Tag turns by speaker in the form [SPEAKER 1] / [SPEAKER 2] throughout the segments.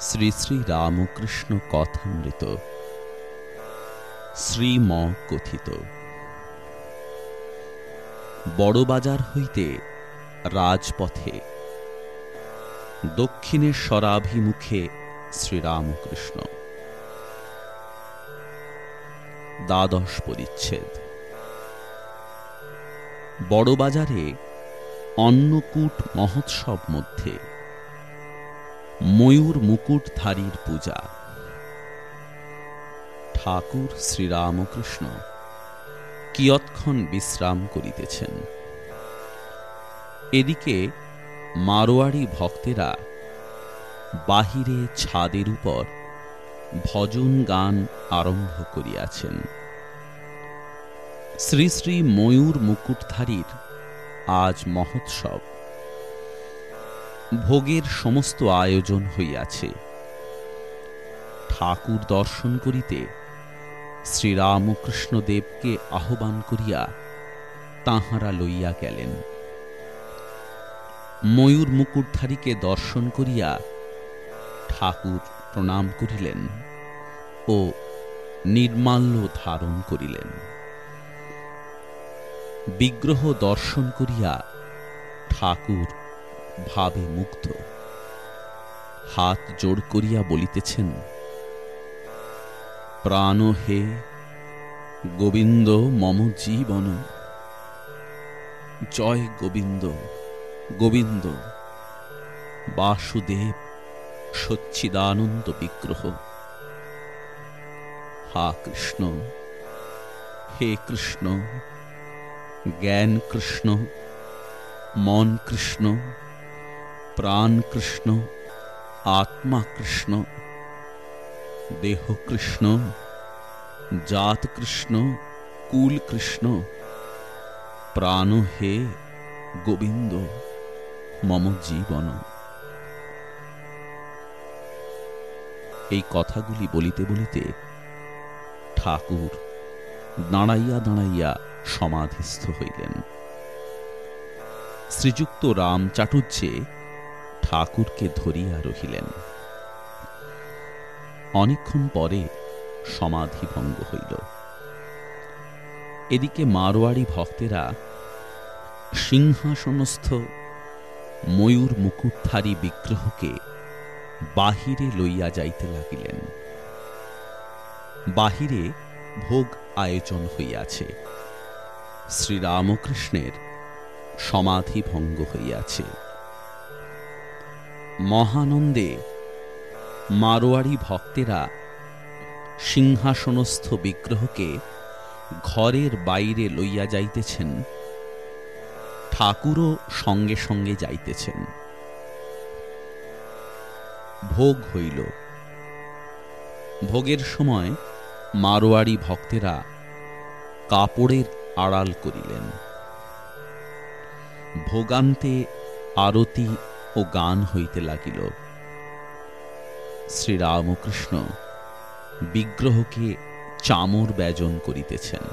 [SPEAKER 1] শ্রী শ্রী রামকৃষ্ণ কথামৃত। শ্রীম কথিত বড়বাজার হইতে রাজপথে দক্ষিণেশ্বরাভিমুখে শ্রীরামকৃষ্ণ। দ্বাদশ পরিচ্ছেদ। বড়বাজারে অন্নকূট মহোৎসব মধ্যে ময়ূর মুকুটধারীর পূজা। ঠাকুর শ্রীরামকৃষ্ণ, কিয়ৎক্ষণ বিশ্রাম করিতেছেন। এদিকে মারোয়াড়ি ভক্তেরা বাহিরে ছাদের উপর ভজন গান আরম্ভ করিয়াছেন। শ্রী শ্রী ময়ূর মুকুটধারীর আজ মহোৎসব। ভোগের সমস্ত আয়োজন হইয়াছে। ঠাকুর দর্শন করিতে শ্রীরামকৃষ্ণদেবকে আহ্বান করিয়া তাহারা লইয়া গেলেন। ময়ূর মুকুটধারীকে দর্শন করিয়া ঠাকুর প্রণাম করিলেন ও নির্মাল্য ধারণ করিলেন। বিগ্রহ দর্শন করিয়া ঠাকুর ভাবে মুগ্ধ হাত জোড় করিয়া বলিতেছেন, প্রাণ হে গোবিন্দ, মম জীবন। জয় গোবিন্দ গোবিন্দ। বাসুদেব সচ্ছিদানন্দ বিগ্রহ। হা কৃষ্ণ, হে কৃষ্ণ, জ্ঞান কৃষ্ণ, মন কৃষ্ণ প্রাণ কৃষ্ণ, আত্মা কৃষ্ণ, দেহ কৃষ্ণ, জাত কৃষ্ণ, কুল কৃষ্ণ, প্রাণ হে গোবিন্দ, মম জীবন। এই কথাগুলি বলিতে বলিতে ঠাকুর দাঁড়াইয়া দাঁড়াইয়া সমাধিস্থ হইলেন। শ্রীযুক্ত রাম চাটুর্যে ঠাকুরকে ধরিয়া রহিলেন। অনেকক্ষণ পরে সমাধি ভঙ্গ হইল। এদিকে মারোয়াড়ি ভক্তেরা সিংহাসনস্থ ময়ূর মুকুটধারী বিগ্রহকে বাহিরে লইয়া যাইতে লাগিলেন। বাহিরে ভোগ আয়োজন হইয়াছে। শ্রীরামকৃষ্ণের সমাধি ভঙ্গ হইয়াছে। মহানন্দে মারোয়াড়ি ভক্তেরা সিংহাসনস্থ বিগ্রহকে ঘরের বাইরে লইয়া যাইতেছেন, ঠাকুরও সঙ্গে সঙ্গে যাইতেছেন। ভোগ হইল। ভোগের সময় মারোয়াড়ি ভক্তেরা কাপড়ের আড়াল করিলেন। ভোগান্তে আরতি ও গান হইতে লাগিল। শ্রীরামকৃষ্ণ বিগ্রহকে চামর ব্যজন করিতেছেন।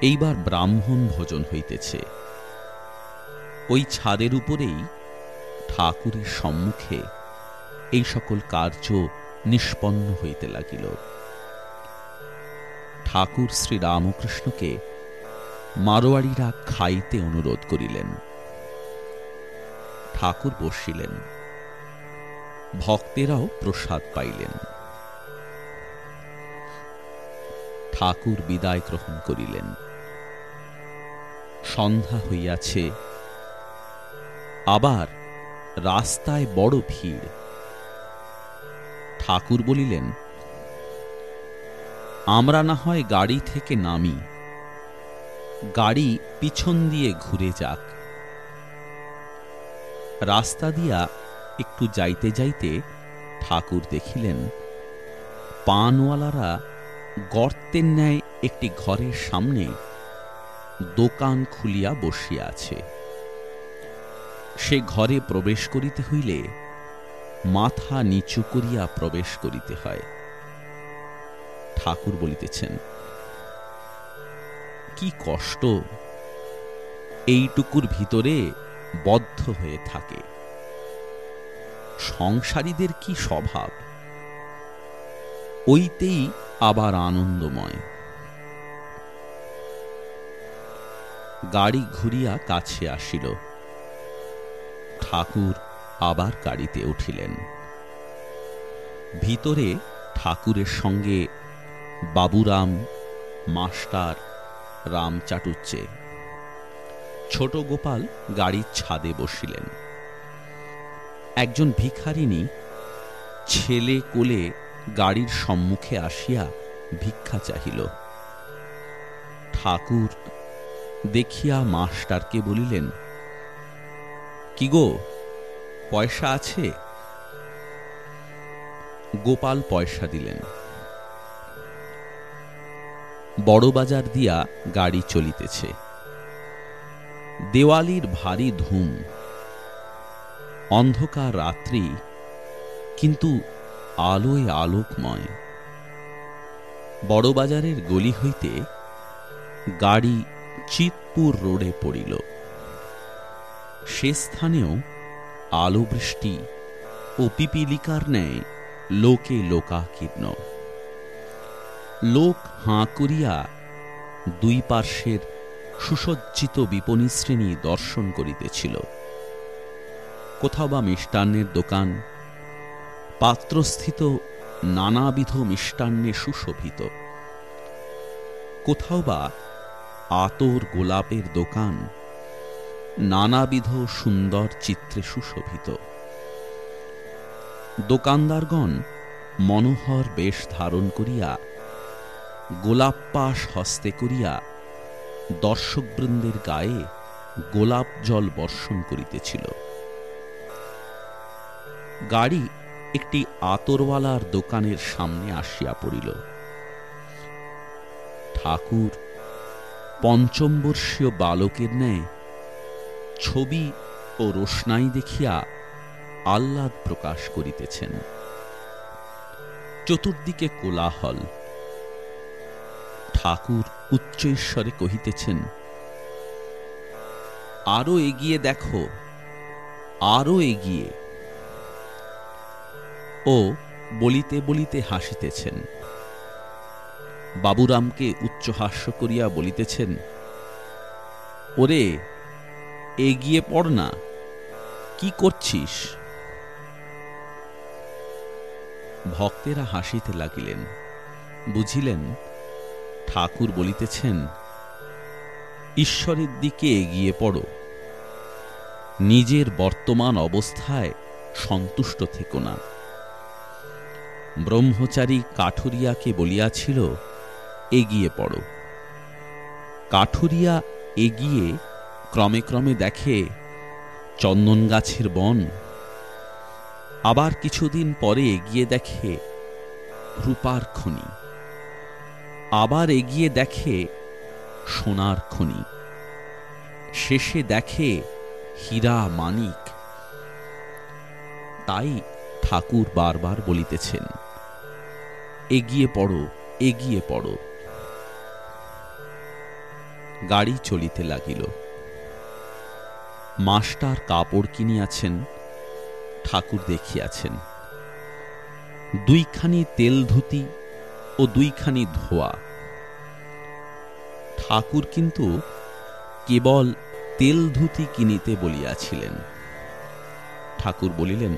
[SPEAKER 1] এইবার ব্রাহ্মণ ভোজন হইতেছে। ওই ছাদের উপরেই ঠাকুরের সম্মুখে এই সকল কার্য নিষ্পন্ন হইতে লাগিল। ঠাকুর শ্রী রামকৃষ্ণকে মারোয়াড়িরা খাইতে অনুরোধ করিলেন। ঠাকুর বসিলেন। ভক্তেরাও প্রসাদ পাইলেন। ঠাকুর বিদায় গ্রহণ করিলেন। সন্ধ্যা হইয়াছে। আবার রাস্তায় বড় ভিড়। ঠাকুর বলিলেন, আমরা না হয় গাড়ি থেকে নামি। গাড়ি পিছন দিয়ে ঘুরে যাক। রাস্তা দিয়া একটু যাইতে যাইতে ঠাকুর দেখিলেন, পানওয়ালারা গর্তের ন্যায় একটি ঘরের সামনে দোকান খুলিয়া বসিয়া আছে। সে ঘরে প্রবেশ করিতে হইলে মাথা নিচু করিয়া প্রবেশ করিতে হয়। ঠাকুর বলিতেছেন, কি কষ্ট, এইটুকুর ভিতরে বদ্ধ হয়ে থাকে। সংসারীদের কি স্বভাব? ওইতেই আবার আনন্দময়। গাড়ি ঘুরিয়া কাছে আসিল। ঠাকুর আবার গাড়িতে উঠিলেন। ভিতরে ঠাকুরের সঙ্গে বাবুরাম, মাস্টার রাম চাটুচ্চে ছোট গোপাল গাড়ির ছাদে বসিলেন। একজন ভিখারিনী ছেলে কোলে গাড়ির সম্মুখে আসিয়া ভিক্ষা চাহিল। ঠাকুর দেখিয়া মাস্টারকে বলিলেন, কি গো, পয়সা আছে? গোপাল পয়সা দিলেন। বড় বাজার দিয়া গাড়ি চলিতেছে। দেওয়ালির ভারী ধুম। অন্ধকার রাত্রি, কিন্তু আলোয় আলোকময়। বড়বাজারের গলি হইতে গাড়ি চিতপুর রোডে পড়িল। সে স্থানেও আলো বৃষ্টি ও পিপিলিকার ন্যায় লোকে লোকাকীর্ণ। লোক হাঁ করিয়া দুই পার্শ্বের সুসজ্জিত বিপণী শ্রেণি দর্শন করিতেছিল। কোথাও বা মিষ্টান্নের দোকান, পাত্রস্থিত নানাবিধ মিষ্টান্নে সুশোভিত। কোথাও বা আতর গোলাপের দোকান, নানাবিধ সুন্দর চিত্রে সুশোভিত। দোকানদারগণ মনোহর বেশ ধারণ করিয়া গোলাপ পাশ হস্তে করিয়া দর্শকবৃন্দের গায়ে গোলাপ জল বর্ষণ করিতেছিল। গাড়ি একটি আতরওয়ালার দোকানের সামনে আসিয়া পড়িল। ঠাকুর পঞ্চমবর্ষীয় বালকের ন্যায় ছবি ও রোশনাই দেখিয়া আহ্লাদ প্রকাশ করিতেছেন। চতুর্দিকে কোলাহল। ঠাকুর উচ্চ ঈশ্বরে কহিতেছেন, আরও এগিয়ে দেখো, আরও এগিয়ে। ও বলিতে বলিতে হাসিতেছেন। বাবুরামকে উচ্চহাস্য করিয়া বলিতেছেন, ওরে, এগিয়ে পড় না, কি করছিস? ভক্তেরা হাসিতে লাগিলেন, বুঝিলেন ঠাকুর বলিতেছেন, ঈশ্বরের দিকে এগিয়ে পড়ো। নিজের বর্তমান অবস্থায় সন্তুষ্ট থেকো না। ব্রহ্মচারী কাঠুরিয়াকে বলিয়াছিল, এগিয়ে পড়ো। কাঠুরিয়া এগিয়ে ক্রমে ক্রমে দেখে চন্দন গাছের বন। আবার কিছুদিন পরে এগিয়ে দেখে রূপার খনি। আবার এগিয়ে দেখে সোনার খনি। শেষে দেখে হীরা মানিক। তাই ঠাকুর বারবার বলিতেছেন, এগিয়ে পড়ো এগিয়ে পড়ো। গাড়ি চলিতে লাগিল। মাস্টার কাপড় কিনিয়াছেন, ঠাকুর দেখিয়াছেন। দুইখানি তেল ধুতি ও দুইখানি ধোয়া। ঠাকুর কিন্তু কেবল তেল ধুতি কিনিতে বলিয়াছিলেন। ঠাকুর বলিলেন,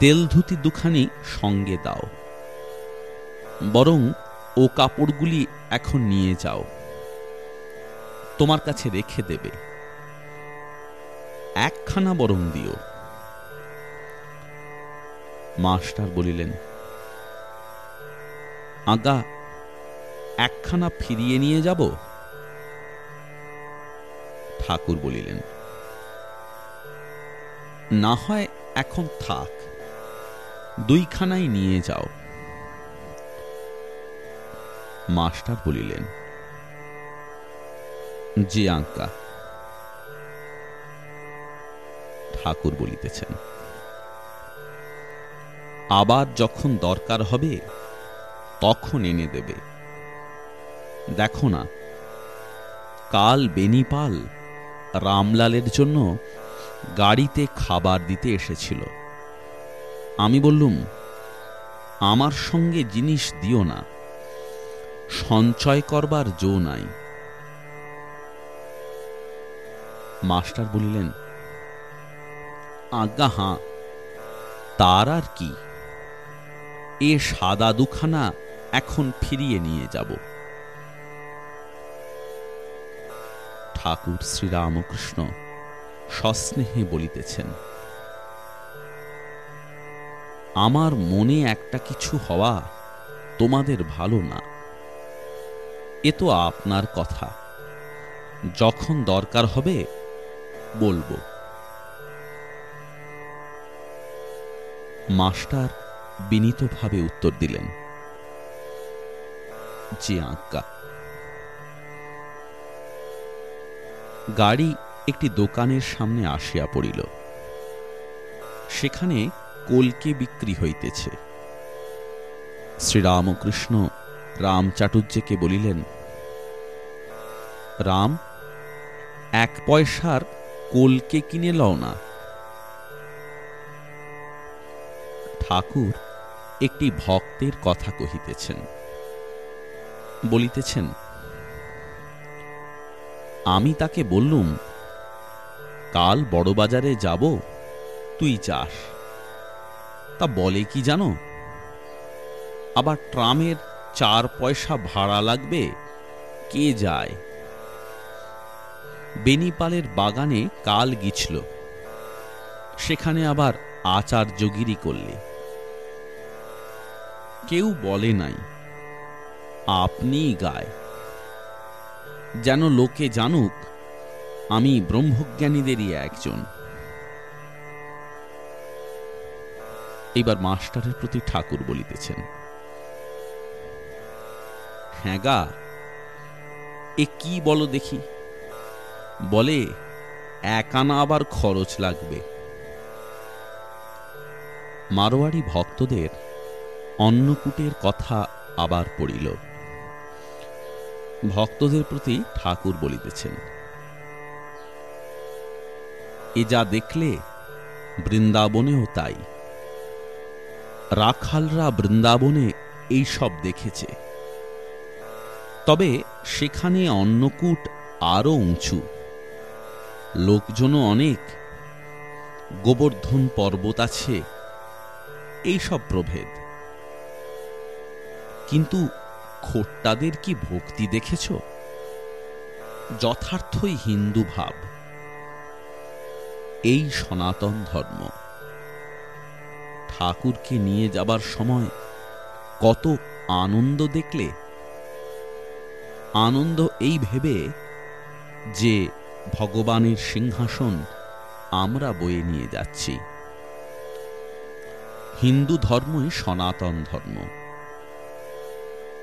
[SPEAKER 1] তেল ধুতি দুখানি সঙ্গে দাও, বরং ও কাপড়গুলি এখন নিয়ে যাও, তোমার কাছে রেখে দেবে। একখানা বরং দিও। মাস্টার বলিলেন আগা, একখানা ফিরিয়ে নিয়ে যাব? ঠাকুর বলিলেন, না হয় এখন থাক, দুইখানাই নিয়ে যাও। মাস্টার বলিলেন যে আঙ্কা ঠাকুর বলিতেছেন, আবার যখন দরকার হবে তখন এনে দেবে? দেখো না, কাল বেনিপাল রামলালের জন্য গাড়িতে খাবার দিতে এসেছিল। আমি বললুম, আমার সঙ্গে জিনিস দিও না, সঞ্চয় করবার জো নাই। মাস্টার বলিলেন, আজ্ঞা হাঁ, তার আর কি? এ সাদা দুখানা এখন ফিরিয়ে নিয়ে যাব। ঠাকুর শ্রীরামকৃষ্ণ সস্নেহে বলিতেছেন, আমার মনে একটা কিছু হওয়া তোমাদের ভালো না। এ তো আপনার কথা। যখন দরকার হবে, বলব। মাস্টার বিনীতভাবে উত্তর দিলেন জি আজ্ঞা। গাড়ি একটি দোকানের সামনে আসিয়া পড়িল। সেখানে কলকে বিক্রি হইতেছে। শ্রীরামকৃষ্ণ রাম চাটুর্যকে বলিলেন, রাম, এক পয়সার কলকে কিনে লও না। ঠাকুর একটি ভক্তের কথা কহিতেছেন। বলিতেছেন, আমি তাকে বললুম, কাল বড়বাজারে যাব, তুই যাস। তা বলে কি জানো? আবার ট্রামের চার পয়সা ভাড়া লাগবে, কে যায়? বেনিপালের বাগানে কাল গিছল, সেখানে আবার আচার্যগিরি করলে। কেউ বলে নাই আপনি গায়। যেন লোকে জানুক, আমি ব্রহ্মজ্ঞানীদেরই একজন। এবার মাস্টারের প্রতি ঠাকুর বলিতেছেন হ্যাঁ গা, এ কি বলো দেখি? বলে, এক আনা আবার খরচ লাগবে। মারোয়াড়ি ভক্তদের অন্নকূটের কথা আবার পড়িল। ভক্তদের প্রতি ঠাকুর বলিতেছেন, এ যা দেখলে বৃন্দাবনেও তাই। রাখালরা বৃন্দাবনে এই সব দেখেছে। তবে সেখানে অন্নকূট আরও উঁচু। লোকজনও অনেক। গোবর্ধন পর্বত আছে। এই সব প্রভেদ। কিন্তু খোট্টাদের কি ভক্তি দেখেছ? যথার্থই হিন্দু ভাব। এই সনাতন ধর্ম। ঠাকুরকে নিয়ে যাবার সময় কত আনন্দ দেখলে? আনন্দ এই ভেবে যে ভগবানের সিংহাসন আমরা বয়ে নিয়ে যাচ্ছি। হিন্দু ধর্মই সনাতন ধর্ম।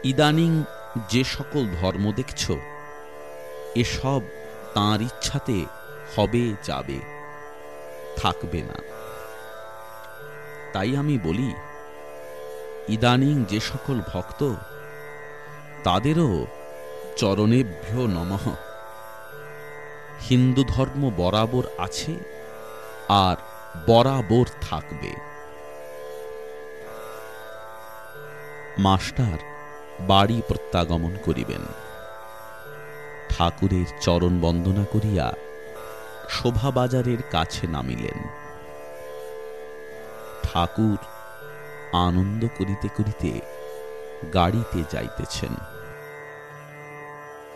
[SPEAKER 1] ইদানিং যে সকল ধর্ম দেখছ এসব তাঁর ইচ্ছাতে হবে যাবে, থাকবে না। তাই আমি বলি, ইদানিং যে সকল ভক্ত, তাদেরও চরণেভ্য নমঃ। হিন্দু ধর্ম বরাবর আছে আর বরাবর থাকবে। মাস্টার বাড়ি প্রত্যাগমন করিবেন। ঠাকুরের চরণ বন্দনা করিয়া শোভাবাজারের কাছে নামিলেন। ঠাকুর আনন্দ করিতে করিতে গাড়িতে যাইতেছেন।